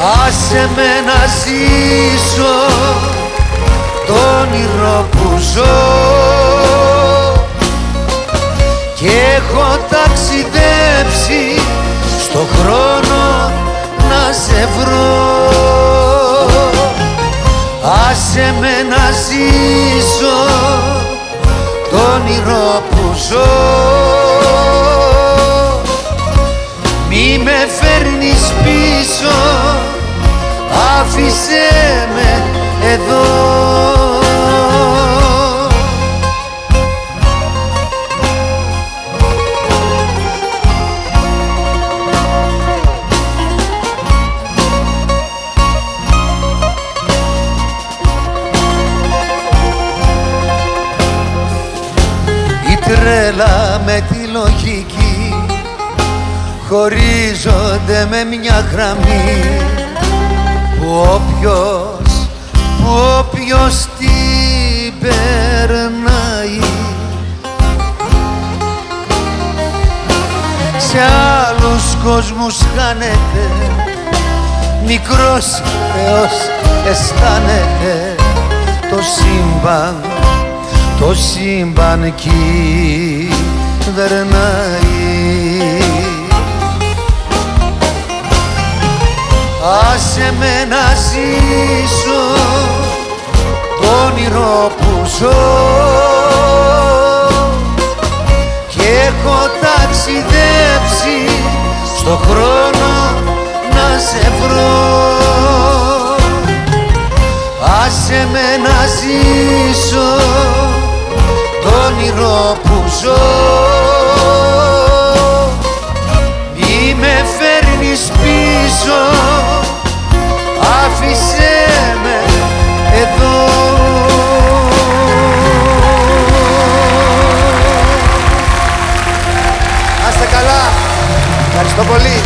Άσε με να ζήσω το όνειρο που ζω. Και έχω ταξιδέψει στο χρόνο να σε βρω. Άσε με να ζήσω το όνειρο που ζω άφησέ με εδώ. Η τρέλα με τη λογική χωρίζονται με μια γραμμή περνάει. Σε άλλους κόσμους χάνεται μικρός Θεός αισθάνεται. Το σύμπαν το σύμπαν κυβερνάει Άσε με να ζήσω. το όνειρο που ζω. Και έχω ταξιδέψει στο χρόνο να σε βρω. Άσε με να ζήσω το όνειρο που ζω. Μη με φέρνεις πίσω Ευχαριστώ πολύ.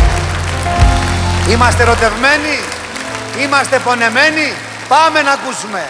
Είμαστε ερωτευμένοι, είμαστε πονεμένοι. Πάμε να ακούσουμε.